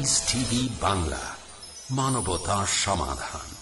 TV Bangla মানবতার সমাধান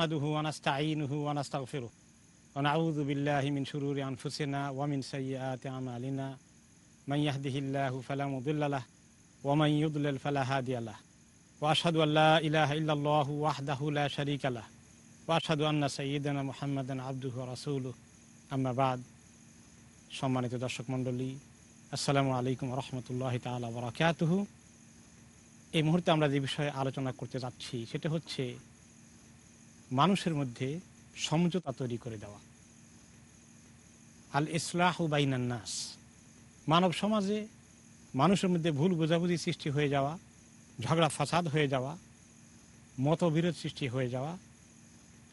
نحمده ونستعينه ونستغفره ونعوذ بالله من شرور أنفسنا ومن سيئات أعمالنا من يهده الله فلا مضل له ومن يضلل فلا هادي له وأشهد أن لا إله إلا الله وحده لا شريك له وأشهد أن سيدنا محمدا عبده ورسوله أما بعد সম্মানিত দর্শক মণ্ডলী আসসালামু আলাইকুম রহমতুল্লাহ তালা বরাকাতহ এই মুহূর্তে আমরা যে বিষয়ে আলোচনা করতে যাচ্ছি সেটা হচ্ছে মানুষের মধ্যে সমঝোতা তৈরি করে দেওয়া। আল ইসলাহ বাইনান্নাস মানব সমাজে মানুষের মধ্যে ভুল বোঝাবুঝি সৃষ্টি হয়ে যাওয়া, ঝগড়া ফাসাদ হয়ে যাওয়া, মতবিরোধ সৃষ্টি হয়ে যাওয়া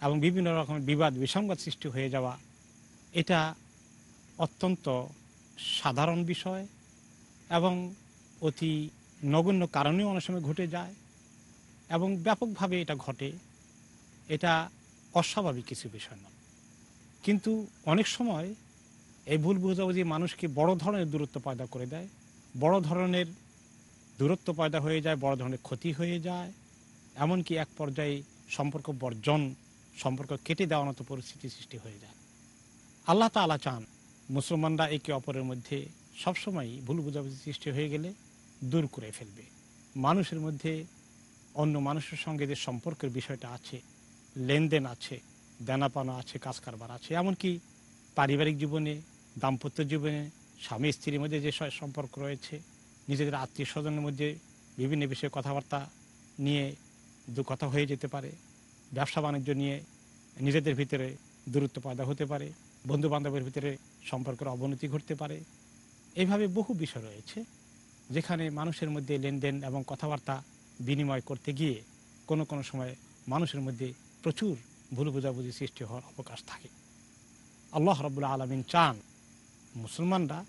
এবং বিভিন্ন রকমের বিবাদ, বিসংবাদ সৃষ্টি হয়ে যাওয়া, এটা অত্যন্ত সাধারণ বিষয় এবং অতি নগণ্য কারণেও অনেক সময় ঘটে যায় এবং ব্যাপকভাবে এটা ঘটে। এটা অস্বাভাবিক কিছু বিষয় নয়। কিন্তু অনেক সময় এই ভুল বোঝাবুঝি মানুষকে বড় ধরনের দূরত্ব পয়দা করে দেয়। বড় ধরনের দূরত্ব পয়দা হয়ে যায়, বড় ধরনের ক্ষতি হয়ে যায়। এমনকি এক পর্যায়ে সম্পর্ক বর্জন, সম্পর্ক কেটে দেওয়ার মতো পরিস্থিতি সৃষ্টি হয়ে যায়। আল্লাহ তালা চান মুসলমানরা একে অপরের মধ্যে সবসময় ভুল বোঝাবুঝি সৃষ্টি হয়ে গেলে দূর করে ফেলবে। মানুষের মধ্যে অন্য মানুষের সঙ্গে যে সম্পর্কের বিষয়টা আছে লেনদেন আছে, দেনাপানা আছে কাজ কারবার আছে, এমনকি পারিবারিক জীবনে, দাম্পত্য জীবনে, স্বামী স্ত্রীর মধ্যে যে সম্পর্ক রয়েছে, নিজেদের আত্মীয় স্বজনের মধ্যে বিভিন্ন বিষয়ে কথাবার্তা নিয়ে দু কথা হয়ে যেতে পারে, ব্যবসা বাণিজ্য নিয়ে নিজেদের ভিতরে দূরত্ব পয়দা হতে পারে বন্ধু বান্ধবের ভিতরে সম্পর্কের অবনতি ঘটতে পারে এইভাবে বহু বিষয় রয়েছে, যেখানে মানুষের মধ্যে লেনদেন এবং কথাবার্তা বিনিময় করতে গিয়ে কোনো কোনো সময় মানুষের মধ্যে প্রচুর ভুল বোঝাবুঝি সৃষ্টি হওয়ার অবকাশ থাকে। আল্লাহ রবুল্লা আলমিন চান মুসলমানরা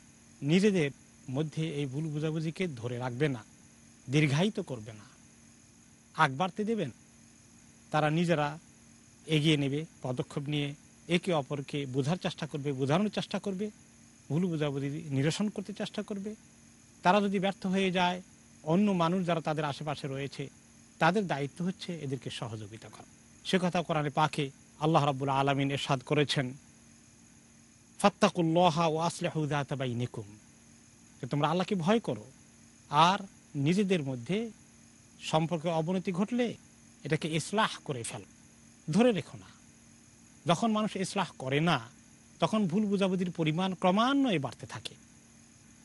নিজেদের মধ্যে এই ভুল বোঝাবুঝিকে ধরে রাখবে না, দীর্ঘায়িত করবে না। আগ বাড়তে দেবেন, তারা নিজেরা এগিয়ে নেবে, পদক্ষেপ নিয়ে একে অপরকে বোঝার চেষ্টা করবে, বোঝানোর চেষ্টা করবে, ভুল বোঝাবুঝি নিরসন করতে চেষ্টা করবে। তারা যদি ব্যর্থ হয়ে যায়, অন্য মানুষ যারা তাদের আশেপাশে রয়েছে, তাদের দায়িত্ব হচ্ছে এদেরকে সহযোগিতা করা। সে কথা কোরআনে পাকে আল্লাহ রাবুল আলমিন এরশাদ করেছেন, ফাত্তাকুল্লাহা ও আসলেহুদাতাবাই নিকুম যে তোমরা আল্লাহকে ভয় করো, আর নিজেদের মধ্যে সম্পর্কে অবনতি ঘটলে এটাকে ইসলাহ করে ফেল। ধরে রেখো না, যখন মানুষ ইসলাহ করে না, তখন ভুল বুঝাবুঝির পরিমাণ ক্রমান্বয়ে বাড়তে থাকে।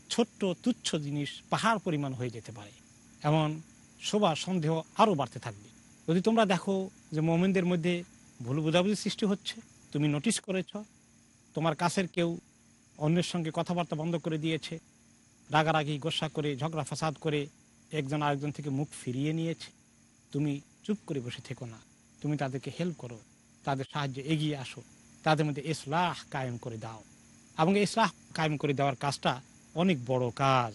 ছোট্ট তুচ্ছ জিনিস পাহাড় পরিমাণ হয়ে যেতে পারে, এমন শোভা সন্দেহ আরও বাড়তে থাকবে। যদি তোমরা দেখো যে মোমেনদের মধ্যে ভুল বুঝাবুঝি সৃষ্টি হচ্ছে, তুমি নোটিশ করেছ, তোমার কাছের কেউ অন্যের সঙ্গে কথাবার্তা বন্ধ করে দিয়েছে, রাগারাগি, গোসা করে, ঝগড়া, ফাসাদ করে একজন আরেকজন থেকে মুখ ফিরিয়ে নিয়েছে, তুমি চুপ করে বসে থেকো না। তুমি তাদেরকে হেল্প করো, তাদের সাহায্যে এগিয়ে আসো, তাদের মধ্যে ইসলাহ কায়েম করে দাও। এবং ইসলাহ কায়েম করে দেওয়ার কাজটা অনেক বড় কাজ,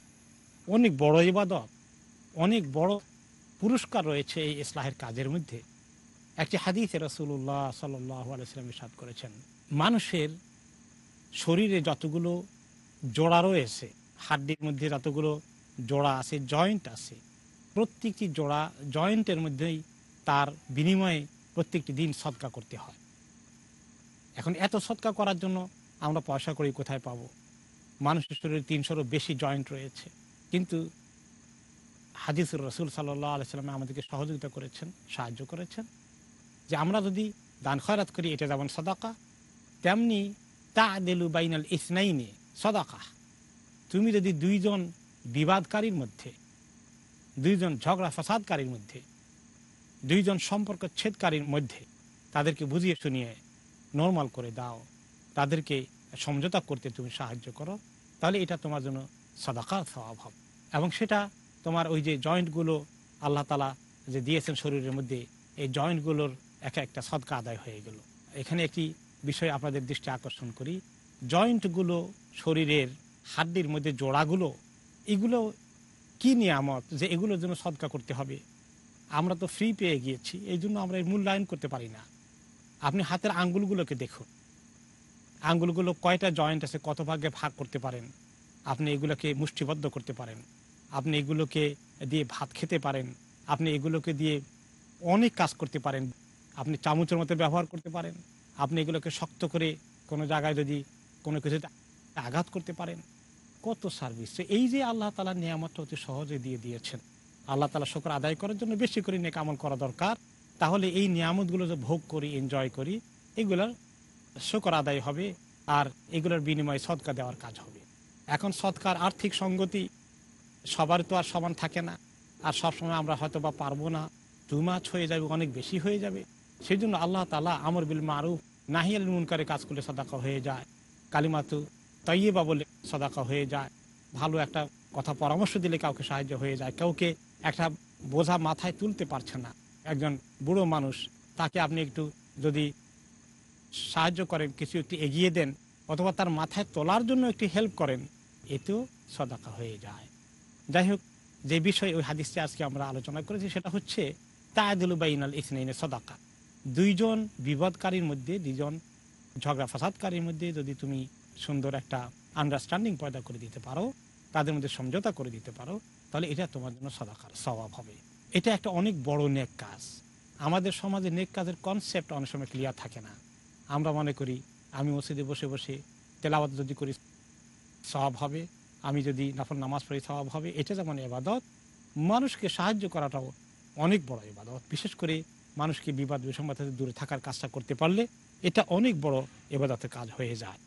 অনেক বড় ইবাদত, অনেক বড় পুরস্কার রয়েছে এই ইসলাহের কাজের মধ্যে। একটি হাদিসে রসুল্লাহ সাল্লাম সাদ করেছেন, মানুষের শরীরে যতগুলো জোড়া রয়েছে, হাড্ডির মধ্যে যতগুলো জোড়া আছে, জয়েন্ট আছে, প্রত্যেকটি জোড়া, জয়েন্টের মধ্যেই তার বিনিময়ে প্রত্যেকটি দিন সৎকা করতে হয়। এখন এত সৎকা করার জন্য আমরা পয়সা করি কোথায় পাবো? মানুষের শরীরে তিনশোরও বেশি জয়েন্ট রয়েছে। কিন্তু হাদিসুর রসুল সাল্লাহ আলাইসাল্লামে আমাদেরকে সহযোগিতা করেছেন, সাহায্য করেছেন যে আমরা যদি দান খয়রাত করি, এটা যেমন সদাকা, তেমনি তা দেলু বাইনাল ইসনাইনে সদাকা। তুমি যদি দুইজন বিবাদকারীর মধ্যে, দুইজন ঝগড়া ফাসাদকারীর মধ্যে, দুইজন সম্পর্ক ছেদকারীর মধ্যে তাদেরকে বুঝিয়ে শুনিয়ে নর্মাল করে দাও, তাদেরকে সমঝোতা করতে তুমি সাহায্য করো, তাহলে এটা তোমার জন্য সদাকা স্বভাব এবং সেটা তোমার ওই যে জয়েন্টগুলো আল্লাহ তালা যে দিয়েছেন শরীরের মধ্যে, এই জয়েন্টগুলোর এক একটা সদকা আদায় হয়ে গেল। এখানে একটি বিষয় আপনাদের দৃষ্টি আকর্ষণ করি। জয়েন্টগুলো শরীরের হাড্ডির মধ্যে জোড়াগুলো, এগুলো কি নিয়ামত যে এগুলোর জন্য সদকা করতে হবে? আমরা তো ফ্রি পেয়ে গিয়েছি, এই জন্য আমরা এর মূল্যায়ন করতে পারি না। আপনি হাতের আঙ্গুলগুলোকে দেখুন। আঙ্গুলগুলো কয়টা জয়েন্ট আছে, কত ভাগে ভাগ করতে পারেন? আপনি এগুলোকে মুষ্টিবদ্ধ করতে পারেন। আপনি এগুলোকে দিয়ে ভাত খেতে পারেন, আপনি এগুলোকে দিয়ে অনেক কাজ করতে পারেন। আপনি চামচের মতো ব্যবহার করতে পারেন, আপনি এগুলোকে শক্ত করে কোনো জায়গায় যদি কোনো কিছুতে আঘাত করতে পারেন, কত সার্ভিস এই যে আল্লাহ তালা নিয়ামতটা অতি সহজে দিয়ে দিয়েছেন, আল্লাহ তালা শকর আদায় করার জন্য বেশি করে নেক আমল করা দরকার। তাহলে এই নিয়ামতগুলো যে ভোগ করি এনজয় করি, এগুলার শকর আদায় হবে আর এগুলোর বিনিময়ে সৎকা দেওয়ার কাজ হবে। এখন সৎকার আর্থিক সঙ্গতি সবার তো আর সমান থাকে না। আর সবসময় আমরা হয়তো বা পারব না। দু মাছ হয়ে যাবে, অনেক বেশি হয়ে যাবে। সেই জন্য আল্লাহ তালা আমর বিল মারুফ নাহিয়াল মুনকারে কাজ করলে সদাকা হয়ে যায়। কালিমাতু তৈবা বলে সদাকা হয়ে যায়। ভালো একটা কথা পরামর্শ দিলে কাউকে সাহায্য হয়ে যায়। কাউকে একটা বোঝা মাথায় তুলতে পারছে না। একজন বুড়ো মানুষ, তাকে আপনি একটু যদি সাহায্য করেন, কিছু একটু এগিয়ে দেন, অথবা তার মাথায় তোলার জন্য একটু হেল্প করেন, এতেও সদাকা হয়ে যায়। যাই হোক যে বিষয় ওই হাদিসে আজকে আমরা আলোচনা করেছি, সেটা হচ্ছে তায়াদুল বাইনাল ইসনাইনের সদাকা। দুইজন বিবাদকারীর মধ্যে, দুইজন ঝগড়া ফাসাদকারীর মধ্যে যদি তুমি সুন্দর একটা আন্ডারস্ট্যান্ডিং পয়দা করে দিতে পারো, তাদের মধ্যে সমঝোতা করে দিতে পারো, তাহলে এটা তোমার জন্য সদাকার স্বভাব হবে। এটা একটা অনেক বড় নেক কাজ। আমাদের সমাজে নেক কাজের কনসেপ্ট অনেক সময় ক্লিয়ার থাকে না। আমরা মনে করি, আমি মসজিদে বসে বসে তেলাওয়াত যদি করি স্বভাব হবে। আমি যদি নাফল নামাজ পড়ি স্বভাব হবে, এটা যেমন এবাদত মানুষকে সাহায্য করাটাও অনেক বড় এবাদত বিশেষ করে মানুষকে বিবাদ, বিসম্বাদ থেকে দূরে থাকার কাজটা করতে পারলে এটা অনেক বড় এবাদতের কাজ হয়ে যায়।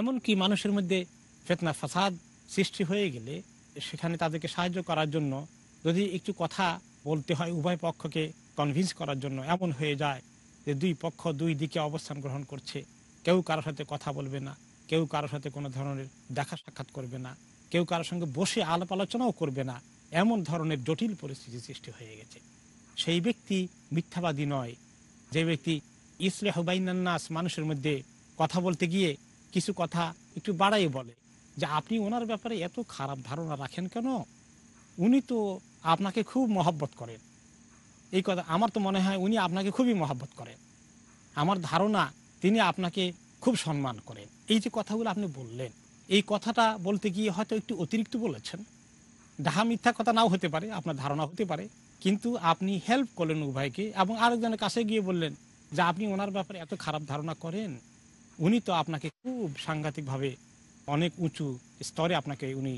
এমনকি মানুষের মধ্যে ফেতনা, ফাসাদ সৃষ্টি হয়ে গেলে সেখানে তাদেরকে সাহায্য করার জন্য যদি একটু কথা বলতে হয় উভয় পক্ষকে কনভিন্স করার জন্য, এমন হয়ে যায় যে দুই পক্ষ দুই দিকে অবস্থান গ্রহণ করছে। কেউ কারোর সাথে কথা বলবে না। কেউ কারোর সাথে কোনো ধরনের দেখা সাক্ষাৎ করবে না, কেউ কারোর সঙ্গে বসে আলাপ আলোচনাও করবে না, এমন ধরনের জটিল পরিস্থিতি সৃষ্টি হয়ে গেছে। সেই ব্যক্তি মিথ্যাবাদী নয়। যে ব্যক্তি ইসলে হবাইনান্নাস মানুষের মধ্যে কথা বলতে গিয়ে কিছু কথা একটু বাড়াই বলে যে, আপনি ওনার ব্যাপারে এত খারাপ ধারণা রাখেন কেন? উনি তো আপনাকে খুব মহব্বত করেন। এই কথা আমার তো মনে হয় উনি আপনাকে খুবই মহব্বত করেন। আমার ধারণা তিনি আপনাকে খুব সম্মান করেন। এই যে কথাগুলো আপনি বললেন, এই কথাটা বলতে গিয়ে হয়তো একটু অতিরিক্ত বলেছেন। ডাহা মিথ্যা কথা নাও হতে পারে, আপনার ধারণা হতে পারে, কিন্তু আপনি হেল্প করলেন উভয়কে এবং আরেকজনের কাছে গিয়ে বললেন যে, আপনি ওনার ব্যাপারে এত খারাপ ধারণা করেন। উনি তো আপনাকে খুব সাংঘাতিকভাবে অনেক উঁচু স্তরে আপনাকে উনি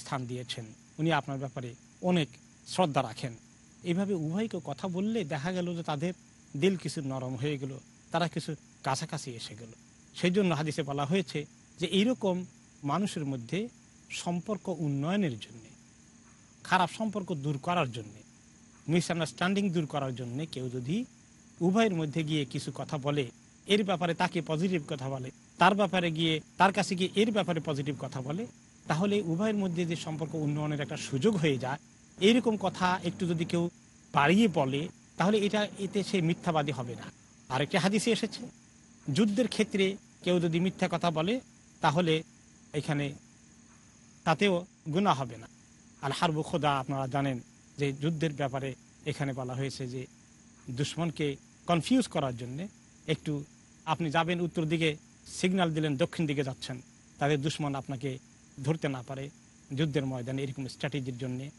স্থান দিয়েছেন। উনি আপনার ব্যাপারে অনেক শ্রদ্ধা রাখেন। এইভাবে উভয়কে কথা বললে দেখা গেল যে তাদের দিল কিছু নরম হয়ে গেল, তারা কিছু কাছাকাছি এসে গেল। সেই জন্য হাদিসে বলা হয়েছে যে এইরকম মানুষের মধ্যে সম্পর্ক উন্নয়নের জন্য, খারাপ সম্পর্ক দূর করার জন্য মিসআন্ডারস্ট্যান্ডিং দূর করার জন্য কেউ যদি উভয়ের মধ্যে গিয়ে কিছু কথা বলে, এর ব্যাপারে তাকে পজিটিভ কথা বলে, তার ব্যাপারে গিয়ে, তার কাছে গিয়ে এর ব্যাপারে পজিটিভ কথা বলে, তাহলে উভয়ের মধ্যে যে সম্পর্ক উন্নয়নের একটা সুযোগ হয়ে যায় এইরকম কথা একটু যদি কেউ বাড়িয়ে বলে, তাহলে এটা, এতে সে মিথ্যাবাদী হবে না। আরেকটি হাদিসে এসেছে যুদ্ধের ক্ষেত্রে কেউ যদি মিথ্যা কথা বলে, তাহলে এখানে তাতেও গুণা হবে না। আর হারবু খোদা আপনারা জানেন যে যুদ্ধের ব্যাপারে এখানে বলা হয়েছে যে দুশ্মনকে কনফিউজ করার জন্যে একটু আপনি যাবেন উত্তর দিকে সিগন্যাল দিলেন, দক্ষিণ দিকে যাচ্ছেন। তাদের দুশ্মন আপনাকে ধরতে না পারে যুদ্ধের ময়দানে এরকম স্ট্র্যাটেজির জন্যে।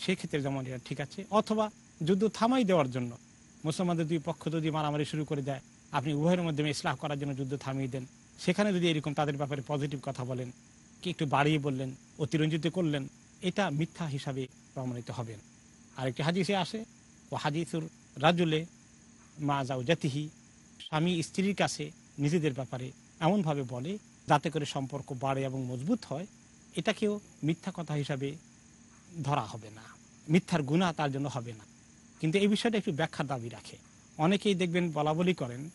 সেক্ষেত্রে যেমন এটা ঠিক আছে। অথবা যুদ্ধ থামাই দেওয়ার জন্য। মুসলমানদের দুই পক্ষ যদি মারামারি শুরু করে দেয় আপনি উভয়ের মাধ্যমে ইসলাম করার জন্য যুদ্ধ থামিয়ে দেন। সেখানে যদি এরকম তাদের ব্যাপারে পজিটিভ কথা বলেন, কি একটু বাড়িয়ে বললেন, অতিরঞ্জিত করলেন, এটা মিথ্যা হিসাবে প্রমাণিত হবেন আরেকটি হাদিসে আসে ও হাদিসুর রাজুলে মা যাও জাতিহি স্বামী স্ত্রীর কাছে নিজেদের ব্যাপারে এমনভাবে বলে, যাতে করে সম্পর্ক বাড়ে এবং মজবুত হয়। এটাকেও মিথ্যা কথা হিসাবে ধরা হবে না। মিথ্যার গুণা তার জন্য হবে না। কিন্তু এই বিষয়টা একটু ব্যাখ্যার দাবি রাখে। অনেকেই দেখবেন বলা বলি করেন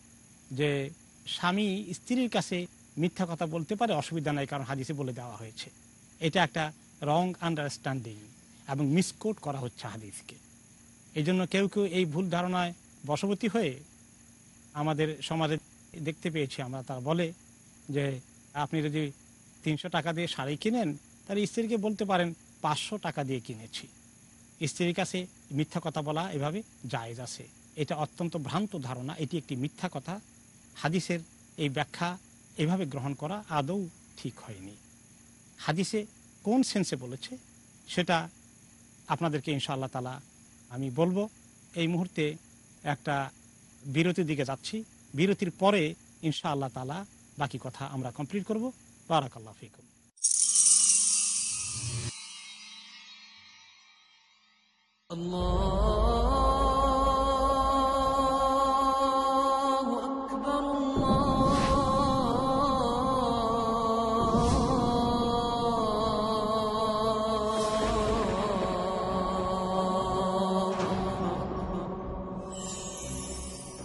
যে স্বামী স্ত্রীর কাছে মিথ্যা কথা বলতে পারে, অসুবিধা নাই, কারণ হাদিসে বলে দেওয়া হয়েছে। এটা একটা রং আন্ডারস্ট্যান্ডিং এবং মিসকোট করা হচ্ছে হাদিসকে। এই জন্য কেউ কেউ এই ভুল ধারণায় বশবর্তী হয়ে আমাদের সমাজে দেখতে পেয়েছি আমরা। তারা বলে যে, আপনি যদি তিনশো টাকা দিয়ে শাড়ি কিনেন, তাহলে স্ত্রীকে বলতে পারেন, পাঁচশো টাকা দিয়ে কিনেছি। স্ত্রীর কাছে মিথ্যা কথা বলা এভাবে জায়েজ আছে। এটা অত্যন্ত ভ্রান্ত ধারণা, এটি একটি মিথ্যা কথা। হাদিসের এই ব্যাখ্যা এভাবে গ্রহণ করা আদৌ ঠিক হয়নি। হাদিসে কোন সেন্সে বলেছে, সেটা আপনাদেরকে ইনশাআল্লাহ তালা আমি বলব। এই মুহূর্তে একটা বিরতির দিকে যাচ্ছি। বিরতির পরে ইনশাআল্লাহ তালা বাকি কথা আমরা কমপ্লিট করব। বারাকাল্লাহ ফিকুম। Allah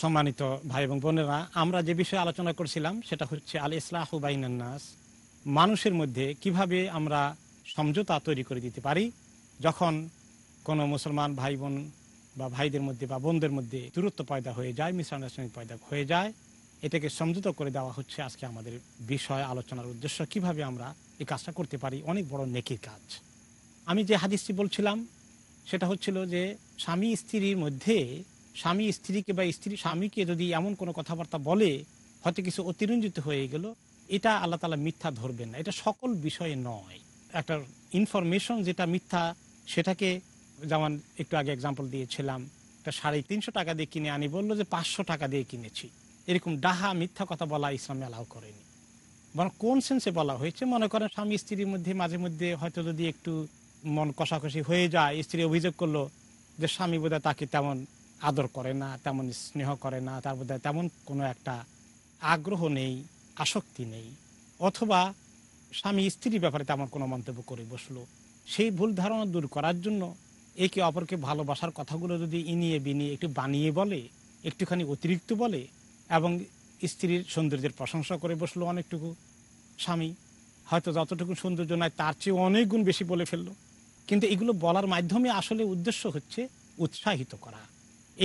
সম্মানিত ভাই এবং বোনেরা, আমরা যে বিষয়ে আলোচনা করছিলাম সেটা হচ্ছে আল ইসলাহ নাস, মানুষের মধ্যে কীভাবে আমরা সমঝোতা তৈরি করে দিতে পারি যখন কোনো মুসলমান ভাই বোন বা ভাইদের মধ্যে বা বোনদের মধ্যে দূরত্ব পয়দা হয়ে যায় মিসআন্ডারস্ট্যান্ডিং পয়দা হয়ে যায়, এটাকে সমঝোতা করে দেওয়া হচ্ছে আজকে আমাদের বিষয়, আলোচনার উদ্দেশ্য কীভাবে আমরা এই কাজটা করতে পারি, অনেক বড় নেকির কাজ। আমি যে হাদিসটি বলছিলাম, সেটা হচ্ছিল যে স্বামী স্ত্রীর মধ্যে স্বামী স্ত্রীকে বা স্ত্রী স্বামীকে যদি এমন কোনো কথাবার্তা বলে, হয়তো কিছু অতিরঞ্জিত হয়ে গেল, এটা আল্লাহ তালা মিথ্যা ধরবেন না। এটা সকল বিষয়ে নয়। একটা ইনফরমেশন যেটা মিথ্যা, সেটাকে যেমন একটু আগে এক্সাম্পল দিয়েছিলাম, একটা সাড়ে তিনশো টাকা দিয়ে কিনে আনি, বলল যে পাঁচশো টাকা দিয়ে কিনেছি। এরকম ডাহা মিথ্যা কথা বলা ইসলামে অ্যালাউ করেনি। বরং কোন সেন্সে বলা হয়েছে? মনে করেন স্বামী স্ত্রীর মধ্যে, মাঝে মধ্যে হয়তো যদি একটু মন কষাকষি হয়ে যায়, স্ত্রী অভিযোগ করল যে স্বামী বোধহয় তাকে তেমন আদর করে না, তেমন স্নেহ করে না, তার মধ্যে তেমন কোনো একটা আগ্রহ নেই, আসক্তি নেই। অথবা স্বামী স্ত্রীর ব্যাপারে তেমন কোনো মন্তব্য করে বসল। সেই ভুল ধারণা দূর করার জন্য একে অপরকে ভালোবাসার কথাগুলো যদি ইনিয়ে বিনিয়ে একটু বানিয়ে বলে, একটুখানি অতিরিক্ত বলে এবং স্ত্রীর সৌন্দর্যের প্রশংসা করে বসল অনেকটুকু, স্বামী হয়তো যতটুকু সৌন্দর্য নয় তার চেয়ে অনেক গুণ বেশি বলে ফেলল। কিন্তু এগুলো বলার মাধ্যমে আসলে উদ্দেশ্য হচ্ছে উৎসাহিত করা।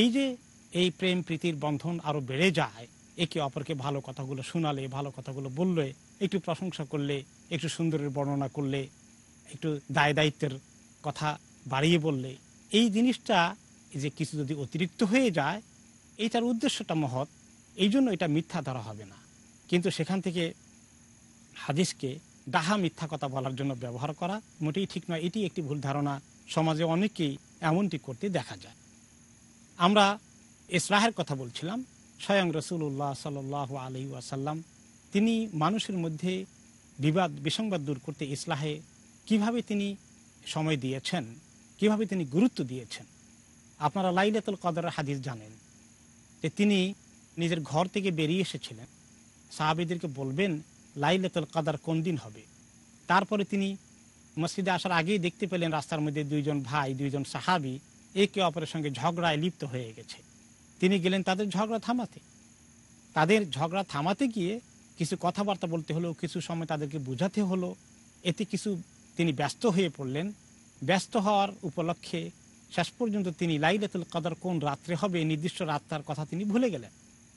এই যে এই প্রেম প্রীতির বন্ধন আরও বেড়ে যায়, একে অপরকে ভালো কথাগুলো শোনালে, ভালো কথাগুলো বললে, একটু প্রশংসা করলে, একটু সুন্দরের বর্ণনা করলে, একটু দায় দায়িত্বের কথা বাড়িয়ে বললে, এই জিনিসটা যে কিছু যদি অতিরিক্ত হয়ে যায় এইটার উদ্দেশ্যটা মহৎ, এই জন্য এটা মিথ্যা ধরা হবে না। কিন্তু সেখান থেকে হাদিসকে ডাহা মিথ্যা কথা বলার জন্য ব্যবহার করা মোটেই ঠিক নয়। এটি একটি ভুল ধারণা। সমাজে অনেকেই এমনটি করতে দেখা যায়। আমরা ইসলাহের কথা বলছিলাম, স্বয়ং রসুল্লাহ সাল আলী ওয়াসাল্লাম, তিনি মানুষের মধ্যে বিবাদ, বিসংবাদ দূর করতে ইসলাহে কীভাবে তিনি সময় দিয়েছেন, কীভাবে তিনি গুরুত্ব দিয়েছেন? আপনারা লাইলাতুল কদরের হাদিস জানেন যে তিনি নিজের ঘর থেকে বেরিয়ে এসেছিলেন। সাহাবিদেরকে বলবেন, লাইলাতুল কাদার কোন দিন হবে? তারপরে তিনি মসজিদে আসার আগেই দেখতে পেলেন রাস্তার মধ্যে দুইজন ভাই, দুইজন সাহাবি একে অপরের সঙ্গে ঝগড়ায় লিপ্ত হয়ে গেছে। তিনি গেলেন তাদের ঝগড়া থামাতে। তাদের ঝগড়া থামাতে গিয়ে কিছু কথাবার্তা বলতে হলো, কিছু সময় তাদেরকে বোঝাতে হলো। এতে কিছু তিনি ব্যস্ত হয়ে পড়লেন। ব্যস্ত হওয়ার উপলক্ষে শেষ পর্যন্ত তিনি লাইলাতুল কদর কোন রাত্রে হবে নির্দিষ্ট রাতটার কথা তিনি ভুলে গেলেন।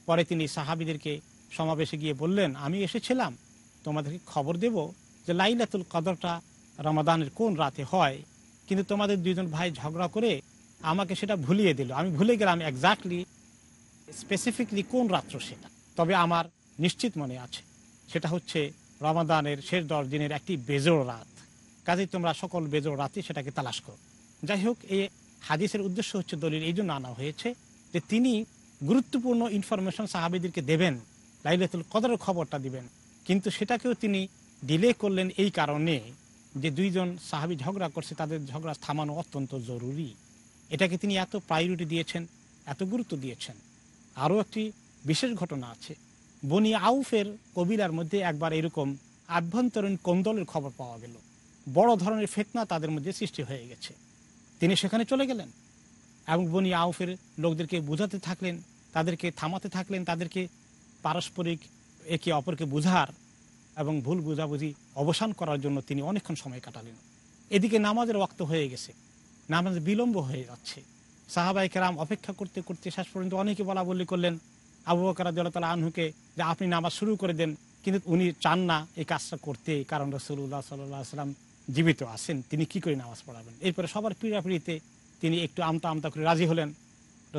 পরে তিনি সাহাবিদেরকে সমাবেশে গিয়ে বললেন, আমি এসেছিলাম। তোমাদেরকে খবর দেব যে লাইলাতুল কদরটা রমাদানের কোন রাতে হয়। কিন্তু তোমাদের দুইজন ভাই ঝগড়া করে আমাকে সেটা ভুলিয়ে দিল। আমি ভুলে গেলাম এক্স্যাক্টলি স্পেসিফিকলি কোন রাত্র সেটা। তবে আমার নিশ্চিত মনে আছে, সেটা হচ্ছে রমাদানের শেষ দশ দিনের একটি বেজোড় রাত। কাজেই তোমরা সকল বেজোড় রাতে সেটাকে তালাশ করো। যাই হোক এই হাদিসের উদ্দেশ্য হচ্ছে দলিল, এই জন্য আনা হয়েছে যে তিনি গুরুত্বপূর্ণ ইনফরমেশন সাহাবিদেরকে দেবেন, লাইলাতুল কদরের খবরটা দিবেন। কিন্তু সেটাকেও তিনি ডিলে করলেন এই কারণে যে দুইজন সাহাবি ঝগড়া করছে, তাদের ঝগড়া থামানো অত্যন্ত জরুরি। এটাকে তিনি এত প্রায়োরিটি দিয়েছেন, এত গুরুত্ব দিয়েছেন। আরও একটি বিশেষ ঘটনা আছে। বনি আউফের কবিলার মধ্যে একবার এরকম আভ্যন্তরীণ কোন্দলের খবর পাওয়া গেল। বড় ধরনের ফেতনা তাদের মধ্যে সৃষ্টি হয়ে গেছে। তিনি সেখানে চলে গেলেন এবং বনি আউফের লোকদেরকে বোঝাতে থাকলেন, তাদেরকে থামাতে থাকলেন, তাদেরকে পারস্পরিক একে অপরকে বুঝার এবং ভুল বুঝাবুঝি অবসান করার জন্য তিনি অনেকক্ষণ সময় কাটালেন। এদিকে নামাজের ওয়াক্ত হয়ে গেছে। নামাজ বিলম্ব হয়ে যাচ্ছে। সাহাবাই কেরাম অপেক্ষা করতে করতে শেষ পর্যন্ত অনেকে বলা বলি করলেন, আবু বকর তালা আনহুকে যে আপনি নামাজ শুরু করে দেন, কিন্তু উনি চান না এই কাজটা করতে, কারণ রসুল্লাহ সাল্লাহ সাল্লাম জীবিত আছেন, তিনি কি করে নামাজ পড়াবেন? এরপরে সবার পিড়াপিড়িতে তিনি একটু আমতা আমতা করে রাজি হলেন।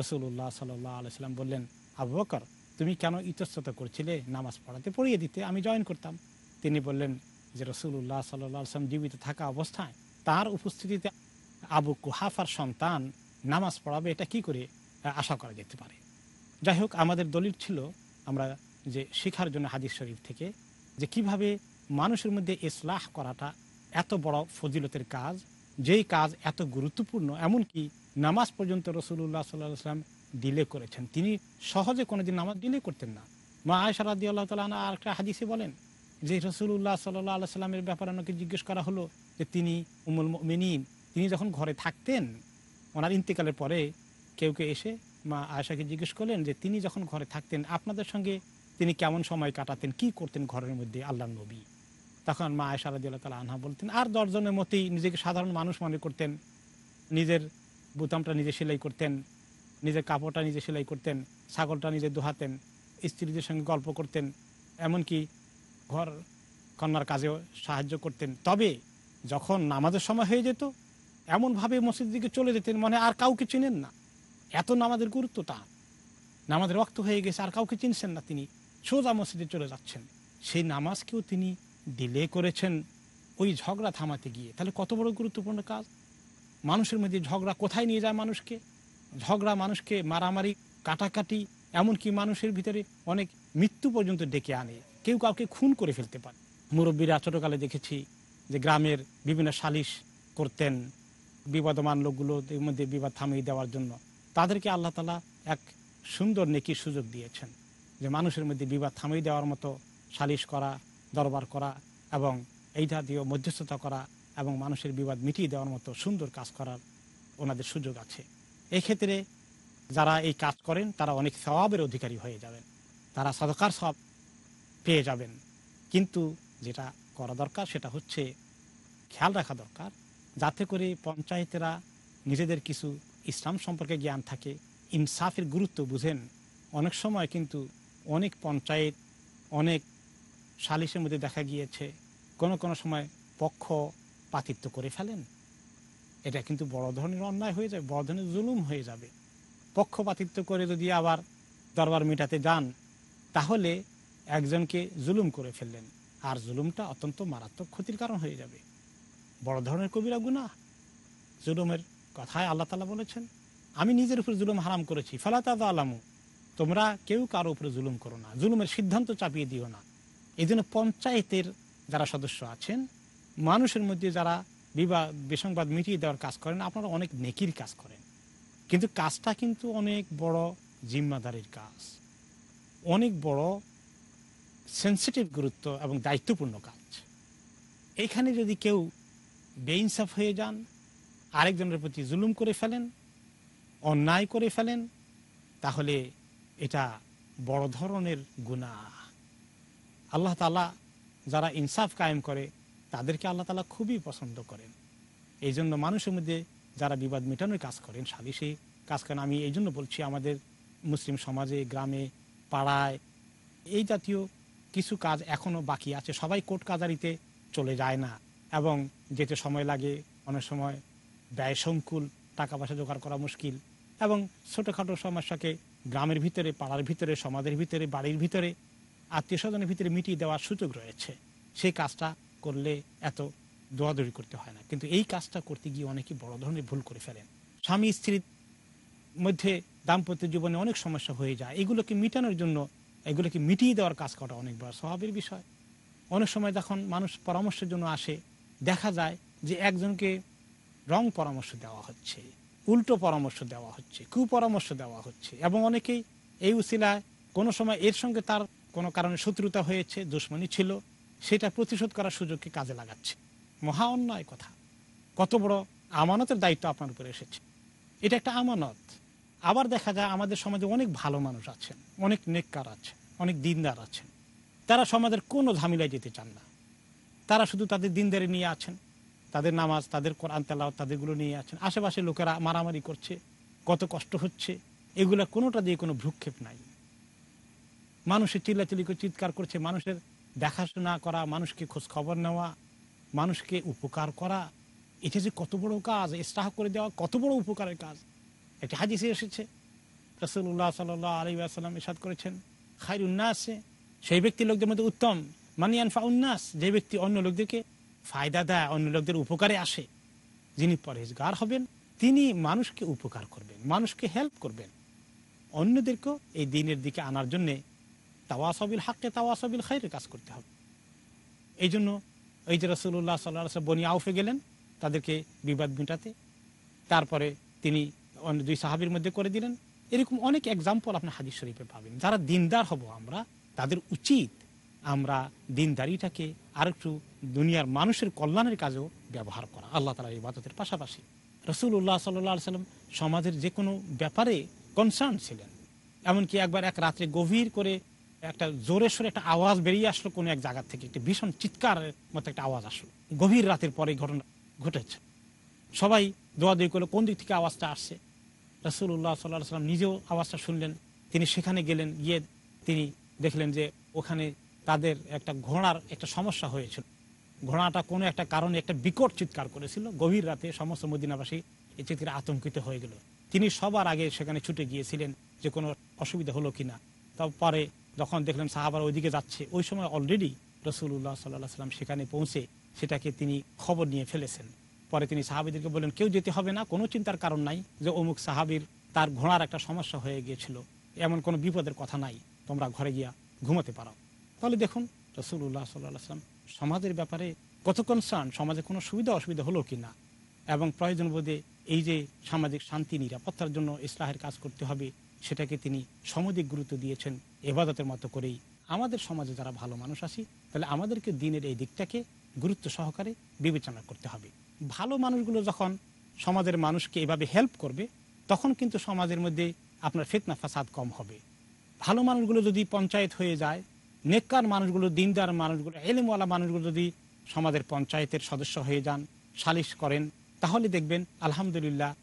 রসুল্লাহ সাল্লাহ আলাইসাল্লাম বললেন, আবু বকর, তুমি কেন ইতস্তত করছিলে নামাজ পড়াতে? পড়িয়ে দিতে, আমি জয়েন করতাম। তিনি বললেন যে রসুল্লাহ সাল্লাহ আসলাম জীবিত থাকা অবস্থায় তার উপস্থিতিতে আবু কুহাফার সন্তান নামাজ পড়াবে, এটা কি করে আশা করা যেতে পারে? যাই হোক, আমাদের দলিল ছিল আমরা যে শিখার জন্য হাদিস শরীফ থেকে যে কীভাবে মানুষের মধ্যে ইসলাহ করাটা এত বড় ফজিলতের কাজ, যেই কাজ এত গুরুত্বপূর্ণ, এমনকি নামাজ পর্যন্ত রসুল্লাহ সাল্লাহ সাল্লাম ডিলে করেছেন। তিনি সহজে কোনোদিন নামাজ ডিলে করতেন না। মা আয়সা রাদি আল্লাহ তালা আর একটা হাদিসে বলেন যে রসুল্লাহ সাল্লাহ আল্লাহ সাল্লামের ব্যাপারে আমাকে জিজ্ঞেস করা হলো যে তিনি উমুল মিনীন তিনি যখন ঘরে থাকতেন, ওনার ইন্তেকালের পরে কেউ কেউ এসে মা আয়সাকে জিজ্ঞেস করলেন যে, তিনি যখন ঘরে থাকতেন, আপনাদের সঙ্গে তিনি কেমন সময় কাটাতেন? কি করতেন ঘরের মধ্যে আল্লাহ নবী? তখন মা আয়সা রাজি আল্লাহ আনহা বলতেন, আর দশজনের মতেই নিজেকে সাধারণ মানুষ মনে করতেন, নিজের বুতামটা নিজে সেলাই করতেন, নিজের কাপড়টা নিজে সেলাই করতেন, ছাগলটা নিজে দোহাতেন, স্ত্রীদের সঙ্গে গল্প করতেন, এমনকি ঘর কন্যার কাজেও সাহায্য করতেন। তবে যখন নামাজের সময় হয়ে যেত এমনভাবে মসজিদের দিকে চলে যেতেন মানে আর কাউকে চিনেন না। এত নামাজের গুরুত্ব তার নামাজের রক্ত হয়ে গেছে, আর কাউকে চিনছেন না তিনি। সোজা মসজিদে চলে যাচ্ছেন। সেই নামাজকেও তিনি ডিলে করেছেন ওই ঝগড়া থামাতে গিয়ে। তাহলে কত বড় গুরুত্বপূর্ণ কাজ? মানুষের মধ্যে ঝগড়া কোথায় নিয়ে যায় মানুষকে? ঝগড়া মানুষকে মারামারি, কাটাকাটি, এমনকি মানুষের ভিতরে অনেক মৃত্যু পর্যন্ত ডেকে আনে। কেউ কাউকে খুন করে ফেলতে পারে। মুরব্বীরা ছোটকালে দেখেছি যে গ্রামের বিভিন্ন সালিশ করতেন। বিবাদমান লোকগুলোর মধ্যে বিবাদ থামিয়ে দেওয়ার জন্য তাদেরকে আল্লাহ তালা এক সুন্দর নেকির সুযোগ দিয়েছেন যে মানুষের মধ্যে বিবাদ থামিয়ে দেওয়ার মতো সালিশ করা, দরবার করা এবং এই জাতীয় মধ্যস্থতা করা এবং মানুষের বিবাদ মিটিয়ে দেওয়ার মতো সুন্দর কাজ করার ওনাদের সুযোগ আছে। এই ক্ষেত্রে যারা এই কাজ করেন, তারা অনেক স্বভাবের অধিকারী হয়ে যাবেন। তারা সদকার সব পেয়ে যাবেন। কিন্তু যেটা করা দরকার, সেটা হচ্ছে খেয়াল রাখা দরকার যাতে করে পঞ্চায়েতেরা নিজেদের কিছু ইসলাম সম্পর্কে জ্ঞান থাকে, ইনসাফের গুরুত্ব বুঝেন। অনেক সময় কিন্তু অনেক পঞ্চায়েত অনেক সালিশের মধ্যে দেখা গিয়েছে, কোনো কোনো সময় পক্ষ পাতিত্ব করে ফেলেন। এটা কিন্তু বড় ধরনের অন্যায় হয়ে যাবে, বড় ধরনের জুলুম হয়ে যাবে। পক্ষপাতিত্ব করে যদি আবার দরবার মেটাতে যান, তাহলে একজনকে জুলুম করে ফেললেন। আর জুলুমটা অত্যন্ত মারাত্মক ক্ষতির কারণ হয়ে যাবে। বড় ধরনের কবিরা গুণা জুলুমের কথায় আল্লাহ তালা বলেছেন, আমি নিজের উপর জুলুম হারাম করেছি। ফালাতাদ আলামু তোমরা কেউ কারও উপরে জুলুম করো না। জুলুমের সিদ্ধান্ত চাপিয়ে দিও না। এই জন্য পঞ্চায়েতের যারা সদস্য আছেন, মানুষের মধ্যে যারা বিবাদ, বিসংবাদ মিটিয়ে দেওয়ার কাজ করেন, আপনারা অনেক নেকির কাজ করেন। কিন্তু কাজটা কিন্তু অনেক বড় জিম্মাদারির কাজ। অনেক বড় সেন্সিটিভ গুরুত্ব এবং দায়িত্বপূর্ণ কাজ। এখানে যদি কেউ বেইনসাফ হয়ে যান, আরেকজনের প্রতি জুলুম করে ফেলেন, অন্যায় করে ফেলেন, তাহলে এটা বড় ধরনের গুণা আল্লাহ তালা যারা ইনসাফ কায়েম করে, তাদেরকে আল্লাহ তালা খুবই পছন্দ করেন। এই জন্য মানুষের মধ্যে যারা বিবাদ মেটানোর কাজ করেন, সালিশে কাজ করেন, আমি এই জন্য বলছি আমাদের মুসলিম সমাজে, গ্রামে, পাড়ায়, এই জাতীয় কিছু কাজ এখনও বাকি আছে। সবাই কোর্ট কাজারিতে চলে যায় না। এবং যেতে সময় লাগে, অনেক সময় ব্যয় সংকুল টাকা পয়সা জোগাড় করা মুশকিল এবং ছোটোখাটো সমস্যাকে গ্রামের ভিতরে, পাড়ার ভিতরে, সমাজের ভিতরে, বাড়ির ভিতরে আত্মীয় স্বজনের ভিতরে মিটিয়ে দেওয়ার সুযোগ রয়েছে। সেই কাজটা করলে এত দোয়াদৌড়ি করতে হয় না। কিন্তু এই কাজটা করতে গিয়ে অনেকে বড় ধরনের ভুল করে ফেলেন। স্বামী স্ত্রীর মধ্যে দাম্পত্য জীবনে অনেক সমস্যা হয়ে যায়। এগুলোকে মিটানোর জন্য, এগুলোকে মিটিয়ে দেওয়ার কাজ করা অনেক বড় স্বভাবের বিষয়। অনেক সময় যখন মানুষ পরামর্শের জন্য আসে দেখা যায় যে একজনকে রং পরামর্শ দেওয়া হচ্ছে, উল্টো পরামর্শ দেওয়া হচ্ছে, কুপরামর্শ দেওয়া হচ্ছে এবং অনেকেই এই উসিলায় কোনো সময় এর সঙ্গে তার কোনো কারণে শত্রুতা হয়েছে, দুশ্মনী ছিল, সেটা প্রতিশোধ করার সুযোগকে কাজে লাগাচ্ছে। মহা অন্যায় কথা। কত বড় আমানতের দায়িত্ব আপনার উপরে এসেছে। এটা একটা আমানত। আবার দেখা যায় আমাদের সমাজে অনেক ভালো মানুষ আছেন, অনেক নেককার আছেন, অনেক দিনদার আছেন। তারা সমাজের কোনো ঝামেলায় যেতে চান না। তারা শুধু তাদের দিনদারি নিয়ে আছেন। তাদের নামাজ, তাদের কোরআন তেলাওয়াত, তাদেরগুলো নিয়ে আছেন। আশেপাশে লোকেরা মারামারি করছে, কত কষ্ট হচ্ছে, এগুলা কোনোটা দিয়ে কোনো ভ্রুক্ষেপ নাই। মানুষের চিল্লাচিল্লি করে চিৎকার করছে, মানুষের দেখাশোনা করা, মানুষকে খোঁজ খবর নেওয়া, মানুষকে উপকার করা। এটা যে কত বড় কাজ, ইস্তাহ করে দেওয়া কত বড় উপকারের কাজ। একটি হাদিসে এসেছে রসুল্লাহ সাল আলী আসালাম ইসাদ করেছেন খাইর উন্নাসে সেই ব্যক্তি লোকদের মধ্যে উত্তম। মানিয়ান যে ব্যক্তি অন্য লোকদেরকে ফায়দা দেয়, অন্য লোকদের উপকারে আসে, যিনি পরহেজগার হবেন, তিনি মানুষকে উপকার করবেন, মানুষকে হেল্প করবেন। অন্যদেরকেও এই দিনের দিকে আনার জন্যে তাওয়াসবিল হাককে, তাওয়াসবিল খাইরের কাজ করতে হবে। এই জন্য এই যে রসুল্লাহ সাল্লাহ বনি আউফে গেলেন, তাদেরকে বিবাদ মেটাতে। তারপরে তিনি অন্য দুই সাহাবির মধ্যে করে দিলেন। এরকম অনেক এক্সাম্পল আপনার হাদিস শরীফে পাবেন। যারা দিনদার হব আমরা, তাদের উচিত আমরা দিনদারিটাকে আরেকটু দুনিয়ার মানুষের কল্যাণের কাজেও ব্যবহার করা। আল্লাহ তালা ইবাদতের পাশাপাশি রসুল্লাহ সাল্লাহ সাল্লাম সমাজের যে কোনো ব্যাপারে কনসার্ন ছিলেন। এমনকি একবার এক রাত্রে গভীর করে একটা জোরে সোরে একটা আওয়াজ বেরিয়ে আসলো কোনো এক জায়গা থেকে, একটা ভীষণ চিৎকারের মতো একটা আওয়াজ আসলো। গভীর রাতের পরে ঘটনা ঘটেছে। সবাই দোয়া দোয়াদুই করল, কোন দিক থেকে আওয়াজটা আসছে? রসুল্লাহ সাল্লাহ সাল্লাম নিজেও আওয়াজটা শুনলেন। তিনি সেখানে গেলেন, গিয়ে তিনি দেখলেন যে ওখানে তাদের একটা ঘোড়ার একটা সমস্যা হয়েছিল। ঘোড়াটা কোনো একটা কারণে একটা বিকট চিৎকার করেছিল। গভীর রাতে সমস্ত মদিনাবাসী এই চিৎকারে আতঙ্কিত হয়ে গেল। তিনি সবার আগে সেখানে ছুটে গিয়েছিলেন যে কোনো অসুবিধা হলো কিনা। তারপরে যখন দেখলেন সাহাবার ওইদিকে যাচ্ছে, ওই সময় অলরেডি রসুল্লাহ সাল্লাহ সাল্লাম সেখানে পৌঁছে সেটাকে তিনি খবর নিয়ে ফেলেছেন। পরে তিনি সাহাবিদেরকে বললেন, কেউ যেতে হবে না, কোনো চিন্তার কারণ নাই যে অমুক সাহাবির তার ঘোড়ার একটা সমস্যা হয়ে গিয়েছিল। এমন কোনো বিপদের কথা নাই, তোমরা ঘরে গিয়া ঘুমাতে পারো। তাহলে দেখুন রসুল্লাহ সাল্লাহ সাল্লাম সমাজের ব্যাপারে কত কনসার্ন সমাজে কোনো সুবিধা অসুবিধা হলো কি না এবং প্রয়োজন বোধে এই যে সামাজিক শান্তি, নিরাপত্তার জন্য ইসলাহের কাজ করতে হবে, সেটাকে তিনি সমধিক গুরুত্ব দিয়েছেন এবাদতের মতো করেই। আমাদের সমাজে যারা ভালো মানুষ আছি, তাহলে আমাদেরকে দিনের এই দিকটাকে গুরুত্ব সহকারে বিবেচনা করতে হবে। ভালো মানুষগুলো যখন সমাজের মানুষকে এভাবে হেল্প করবে, তখন কিন্তু সমাজের মধ্যে আপনার ফেতনা, ফাসাদ কম হবে। ভালো মানুষগুলো যদি পঞ্চায়েত হয়ে যায় নেককার মানুষগুলো, দিনদার মানুষগুলো, এলেমওয়ালা মানুষগুলো যদি সমাজের পঞ্চায়েতের সদস্য হয়ে যান, সালিশ করেন, তাহলে দেখবেন আলহামদুলিল্লাহ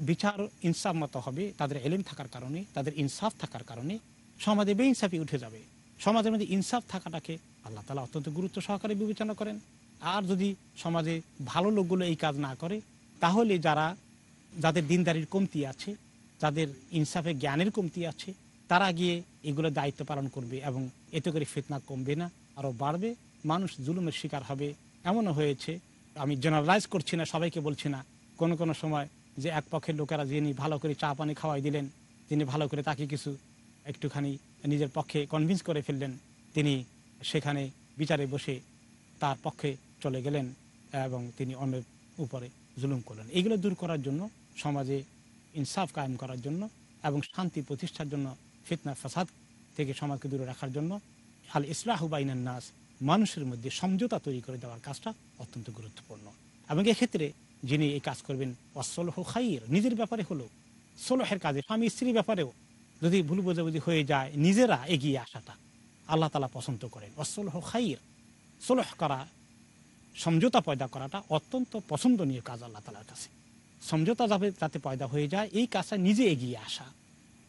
বিচার ইনসাফ মতো হবে, তাদের এলেম থাকার কারণে, তাদের ইনসাফ থাকার কারণে সমাজে বেইনসাফি উঠে যাবে। সমাজের মধ্যে ইনসাফ থাকাটাকে আল্লাহ তালা অত্যন্ত গুরুত্ব সহকারে বিবেচনা করেন। আর যদি সমাজে ভালো লোকগুলো এই কাজ না করে, তাহলে যারা, যাদের দিনদারির কমতি আছে, যাদের ইনসাফে জ্ঞানের কমতি আছে, তারা গিয়ে এগুলো দায়িত্ব পালন করবে এবং এতে করে ফিতনা কমবে না আরও বাড়বে, মানুষ জুলুমের শিকার হবে। এমনও হয়েছে, আমি জেনারেলাইজ করছি না, সবাইকে বলছি না। কোনো কোনো সময় যে এক পক্ষের লোকেরা যিনি ভালো করে চা পানি খাওয়াই দিলেন, তিনি ভালো করে তাকে কিছু একটুখানি নিজের পক্ষে কনভিন্স করে ফেললেন, তিনি সেখানে বিচারে বসে তার পক্ষে চলে গেলেন এবং তিনি অন্যের উপরে জুলুম করলেন। এইগুলো দূর করার জন্য, সমাজে ইনসাফ কায়েম করার জন্য এবং শান্তি প্রতিষ্ঠার জন্য ফিতনা ফাসাদ থেকে সমাজকে দূরে রাখার জন্য আল ইসলাহ বাইনান নাস, মানুষের মধ্যে সমঝোতা তৈরি করে দেওয়ার কাজটা অত্যন্ত গুরুত্বপূর্ণ। এবং এক্ষেত্রে যিনি এই কাজ করবেন অসলহ খাইর, নিজের ব্যাপারে হলো সোলহের কাজে, স্বামী স্ত্রীর ব্যাপারেও যদি ভুল বোঝাবুঝি হয়ে যায়, নিজেরা এগিয়ে আসাটা আল্লাহ তালা পছন্দ করেন। অসলহ খাইর, সোলহ করা, সমঝোতা পয়দা করাটা অত্যন্ত পছন্দনীয় কাজ আল্লাহ তালার কাছে। সমঝোতা যাবে, যাতে পয়দা হয়ে যায়, এই কাজটা নিজে এগিয়ে আসা।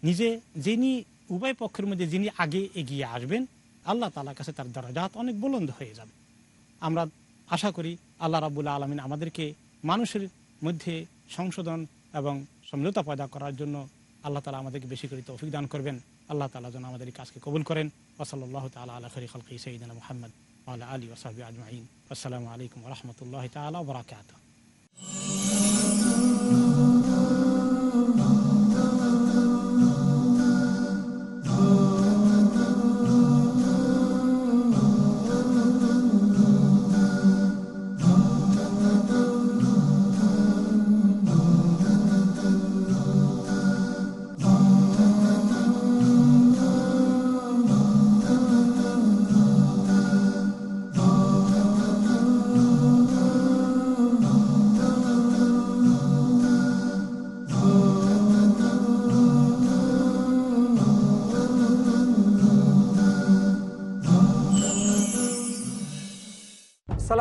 নিজে যিনি উভয় পক্ষের মধ্যে যিনি আগে এগিয়ে আসবেন, আল্লাহ তালার কাছে তার দরজাত অনেক বুলন্দ হয়ে যাবে। আমরা আশা করি আল্লাহ রাবুল্লাহ আলমিন আমাদেরকে মানুষের মধ্যে সংশোধন এবং সমঝোতা পয়দা করার জন্য আল্লাহ তালা আমাদেরকে বেশি করে তৌফিক দান করবেন। আল্লাহ তালা যেন আমাদের কাজকে কবুল করেন। ওসল্লাহ তালা আল্লাহ খরি খালকি সঈদিন মোহাম্মদ আল্লাহ আলী ওসাহবি আজমাইন। আসসালামু আলাইকুম রহমতুল্লাহ তালা বরাকাত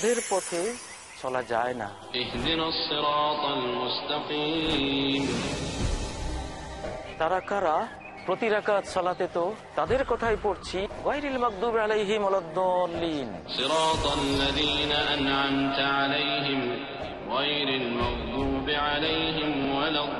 তাদের পথে চলা যায় না। তারা কারা? প্রতি কাজ চলাতে তো তাদের কথাই পড়ছি। বৈরিল মাগদুব আলাইহিম ওয়ালাদ-দাল্লিন আলাইহিম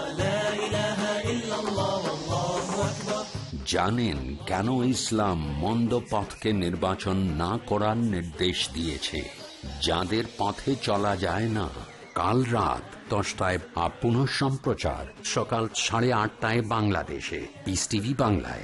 জানেন কেন ইসলাম মন্দ পথকে নির্বাচন না করার নির্দেশ দিয়েছে। যাদের পথে চলা যায় না। কাল রাত দশটায় আপন সম্প্রচার সকাল সাড়ে আটটায় বাংলাদেশে। পিস টিভি বাংলায়।